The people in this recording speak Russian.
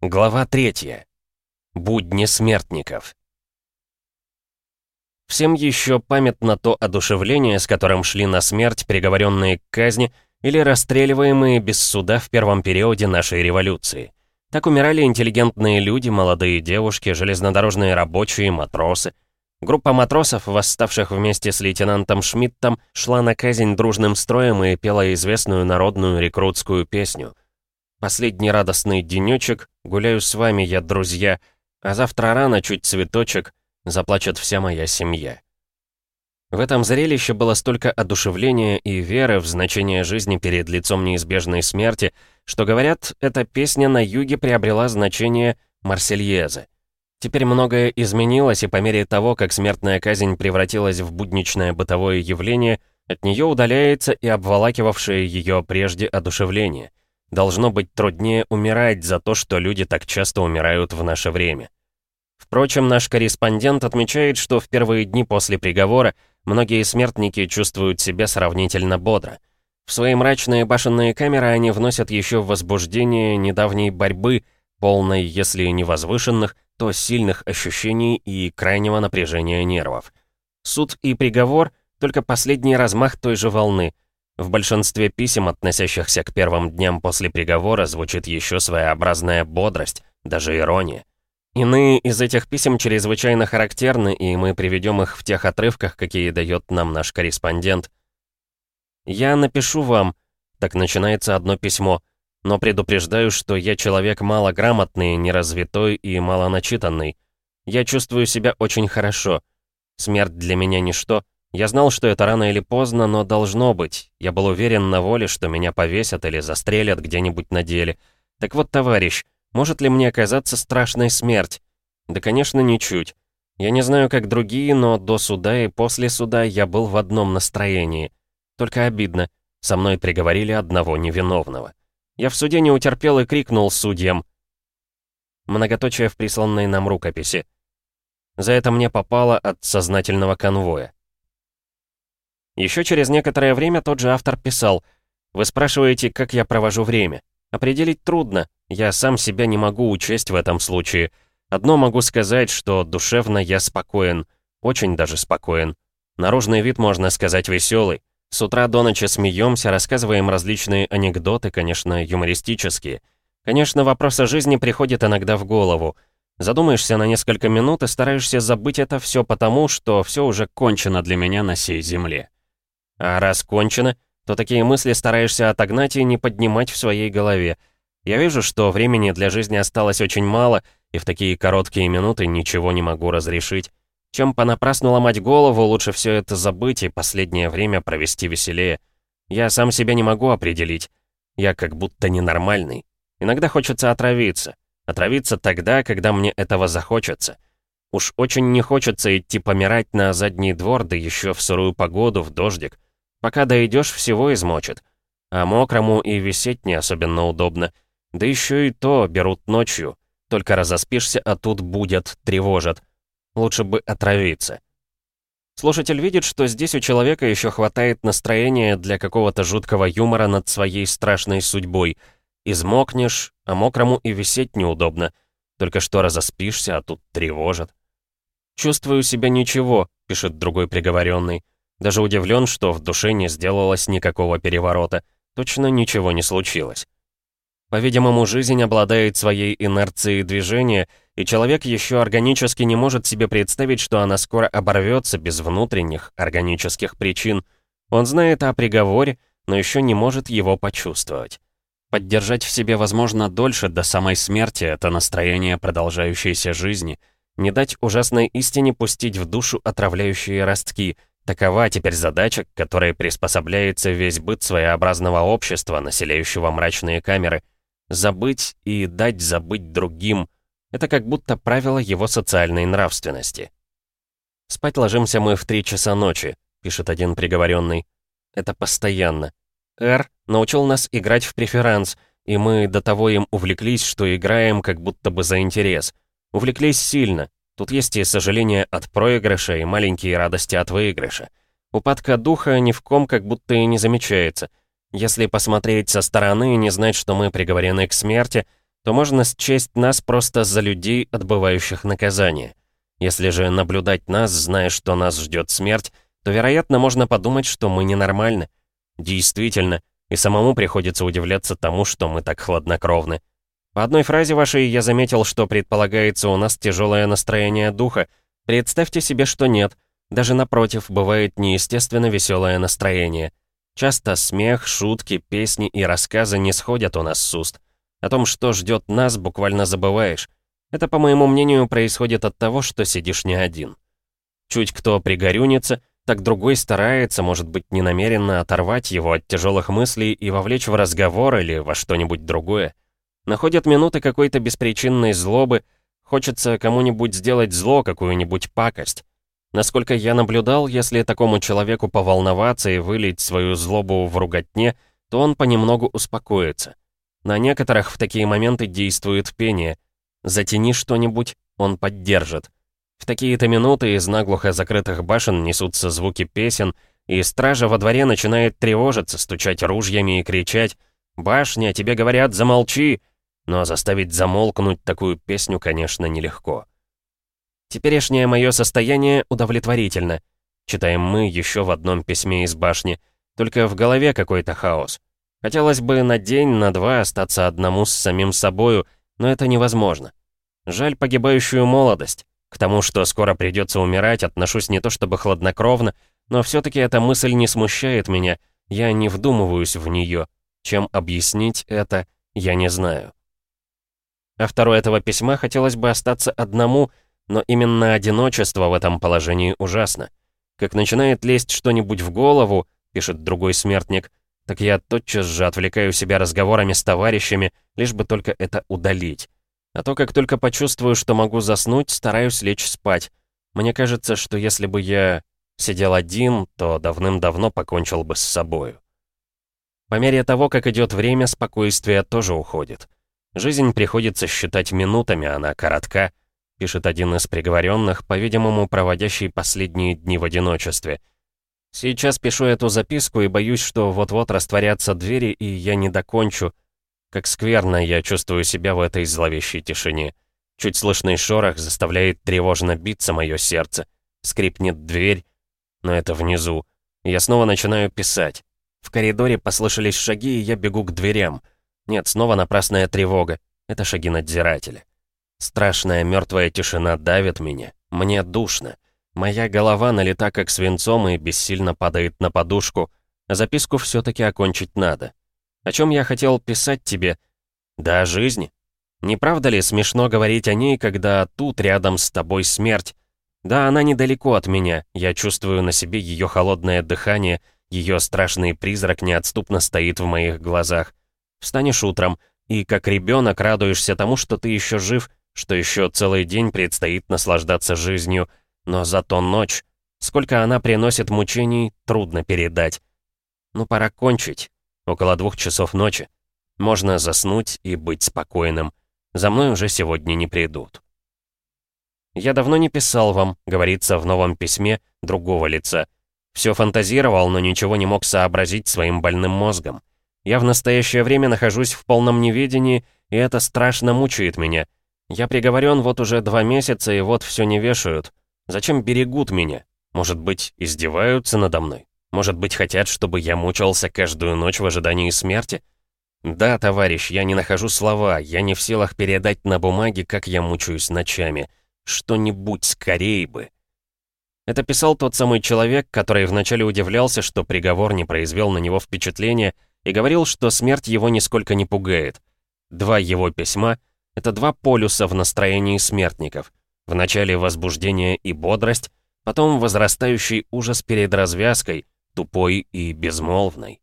Глава третья. Будни смертников. Всем еще памятно то одушевление, с которым шли на смерть приговоренные к казни или расстреливаемые без суда в первом периоде нашей революции. Так умирали интеллигентные люди, молодые девушки, железнодорожные рабочие, матросы. Группа матросов, восставших вместе с лейтенантом Шмидтом, шла на казнь дружным строем и пела известную народную рекрутскую песню — Последний радостный денечек, гуляю с вами я, друзья, а завтра рано чуть цветочек, заплачет вся моя семья. В этом зрелище было столько одушевления и веры в значение жизни перед лицом неизбежной смерти, что, говорят, эта песня на юге приобрела значение «Марсельезы». Теперь многое изменилось, и по мере того, как смертная казнь превратилась в будничное бытовое явление, от нее удаляется и обволакивавшее ее прежде одушевление. Должно быть труднее умирать за то, что люди так часто умирают в наше время. Впрочем, наш корреспондент отмечает, что в первые дни после приговора многие смертники чувствуют себя сравнительно бодро. В свои мрачные башенные камеры они вносят еще возбуждение недавней борьбы, полной, если не возвышенных, то сильных ощущений и крайнего напряжения нервов. Суд и приговор — только последний размах той же волны — в большинстве писем, относящихся к первым дням после приговора, звучит еще своеобразная бодрость, даже ирония. Иные из этих писем чрезвычайно характерны, и мы приведем их в тех отрывках, какие дает нам наш корреспондент. «Я напишу вам», — так начинается одно письмо, но предупреждаю, что я человек малограмотный, неразвитой и малоначитанный. Я чувствую себя очень хорошо. Смерть для меня ничто, я знал, что это рано или поздно, но должно быть. Я был уверен на воле, что меня повесят или застрелят где-нибудь на деле. Так вот, товарищ, может ли мне оказаться страшной смерть? Да, конечно, ничуть. Я не знаю, как другие, но до суда и после суда я был в одном настроении. Только обидно. Со мной приговорили одного невиновного. Я в суде не утерпел и крикнул судьям. Многоточие в присланной нам рукописи. За это мне попало от сознательного конвоя. Еще через некоторое время тот же автор писал «Вы спрашиваете, как я провожу время. Определить трудно, я сам себя не могу учесть в этом случае. Одно могу сказать, что душевно я спокоен, очень даже спокоен. Наружный вид, можно сказать, веселый. С утра до ночи смеемся, рассказываем различные анекдоты, конечно, юмористические. Конечно, вопрос о жизни приходит иногда в голову. Задумаешься на несколько минут и стараешься забыть это все потому, что все уже кончено для меня на сей земле. А раз кончено, то такие мысли стараешься отогнать и не поднимать в своей голове. Я вижу, что времени для жизни осталось очень мало, и в такие короткие минуты ничего не могу разрешить. Чем понапрасну ломать голову, лучше все это забыть и последнее время провести веселее. Я сам себя не могу определить. Я как будто ненормальный. Иногда хочется отравиться. Отравиться тогда, когда мне этого захочется. Уж очень не хочется идти помирать на задний двор, да еще в сырую погоду, в дождик. Пока дойдешь, всего измочит. А мокрому и висеть не особенно удобно. Да еще и то берут ночью. Только разоспишься, а тут будет, тревожат. Лучше бы отравиться. Слушатель видит, что здесь у человека еще хватает настроения для какого-то жуткого юмора над своей страшной судьбой. Измокнешь, а мокрому и висеть неудобно. Только что разоспишься, а тут тревожат. «Чувствую себя ничего», — пишет другой приговоренный. Даже удивлен, что в душе не сделалось никакого переворота. Точно ничего не случилось. По-видимому, жизнь обладает своей инерцией движения, и человек еще органически не может себе представить, что она скоро оборвется без внутренних органических причин. Он знает о приговоре, но еще не может его почувствовать. Поддержать в себе, возможно, дольше, до самой смерти, это настроение продолжающейся жизни. Не дать ужасной истине пустить в душу отравляющие ростки — Такова теперь задача, к которой приспособляется весь быт своеобразного общества, населяющего мрачные камеры. Забыть и дать забыть другим — это как будто правило его социальной нравственности. «Спать ложимся мы в три часа ночи», — пишет один приговоренный. «Это постоянно. Р научил нас играть в преферанс, и мы до того им увлеклись, что играем как будто бы за интерес. Увлеклись сильно, Тут есть и сожаление от проигрыша, и маленькие радости от выигрыша. Упадка духа ни в ком как будто и не замечается. Если посмотреть со стороны и не знать, что мы приговорены к смерти, то можно счесть нас просто за людей, отбывающих наказание. Если же наблюдать нас, зная, что нас ждет смерть, то, вероятно, можно подумать, что мы ненормальны. Действительно, и самому приходится удивляться тому, что мы так хладнокровны. По одной фразе вашей я заметил, что предполагается у нас тяжелое настроение духа. Представьте себе, что нет. Даже напротив, бывает неестественно веселое настроение. Часто смех, шутки, песни и рассказы не сходят у нас с уст. О том, что ждет нас, буквально забываешь. Это, по моему мнению, происходит от того, что сидишь не один. Чуть кто пригорюнится, так другой старается, может быть, ненамеренно оторвать его от тяжелых мыслей и вовлечь в разговор или во что-нибудь другое. Находят минуты какой-то беспричинной злобы, хочется кому-нибудь сделать зло, какую-нибудь пакость. Насколько я наблюдал, если такому человеку поволноваться и вылить свою злобу в руготне, то он понемногу успокоится. На некоторых в такие моменты действует пение. Затяни что-нибудь, он поддержит. В такие-то минуты из наглухо закрытых башен несутся звуки песен, и стража во дворе начинает тревожиться, стучать ружьями и кричать «Башня, тебе говорят, замолчи!» Но заставить замолкнуть такую песню, конечно, нелегко. «Теперешнее мое состояние удовлетворительно», читаем мы еще в одном письме из башни, только в голове какой-то хаос. Хотелось бы на день, на два остаться одному с самим собою, но это невозможно. Жаль погибающую молодость. К тому, что скоро придется умирать, отношусь не то чтобы хладнокровно, но все-таки эта мысль не смущает меня, я не вдумываюсь в нее. Чем объяснить это, я не знаю. Автору этого письма хотелось бы остаться одному, но именно одиночество в этом положении ужасно. Как начинает лезть что-нибудь в голову, пишет другой смертник, так я тотчас же отвлекаю себя разговорами с товарищами, лишь бы только это удалить. А то, как только почувствую, что могу заснуть, стараюсь лечь спать. Мне кажется, что если бы я сидел один, то давным-давно покончил бы с собою. По мере того, как идет время, спокойствие тоже уходит. Жизнь приходится считать минутами, она коротка, пишет один из приговоренных, по-видимому, проводящий последние дни в одиночестве. Сейчас пишу эту записку и боюсь, что вот-вот растворятся двери, и я не докончу, как скверно я чувствую себя в этой зловещей тишине. Чуть слышный шорох заставляет тревожно биться мое сердце. Скрипнет дверь, но это внизу. Я снова начинаю писать. В коридоре послышались шаги, и я бегу к дверям. Нет, снова напрасная тревога. Это шаги надзирателя. Страшная мертвая тишина давит меня. Мне душно. Моя голова налита как свинцом и бессильно падает на подушку. Записку все-таки окончить надо. О чем я хотел писать тебе? Да о жизни. Не правда ли смешно говорить о ней, когда тут рядом с тобой смерть? Да, она недалеко от меня, я чувствую на себе ее холодное дыхание, ее страшный призрак неотступно стоит в моих глазах. Встанешь утром, и как ребенок радуешься тому, что ты еще жив, что еще целый день предстоит наслаждаться жизнью, но зато ночь, сколько она приносит мучений, трудно передать. Ну, пора кончить. Около двух часов ночи. Можно заснуть и быть спокойным. За мной уже сегодня не придут. «Я давно не писал вам», — говорится в новом письме другого лица. Все фантазировал, но ничего не мог сообразить своим больным мозгом. Я в настоящее время нахожусь в полном неведении, и это страшно мучает меня. Я приговорен вот уже два месяца, и вот все не вешают. Зачем берегут меня? Может быть, издеваются надо мной? Может быть, хотят, чтобы я мучился каждую ночь в ожидании смерти? Да, товарищ, я не нахожу слова, я не в силах передать на бумаге, как я мучаюсь ночами. Что-нибудь скорее бы. Это писал тот самый человек, который вначале удивлялся, что приговор не произвел на него впечатления, и говорил, что смерть его нисколько не пугает. Два его письма — это два полюса в настроении смертников. Вначале возбуждение и бодрость, потом возрастающий ужас перед развязкой — тупой и безмолвной.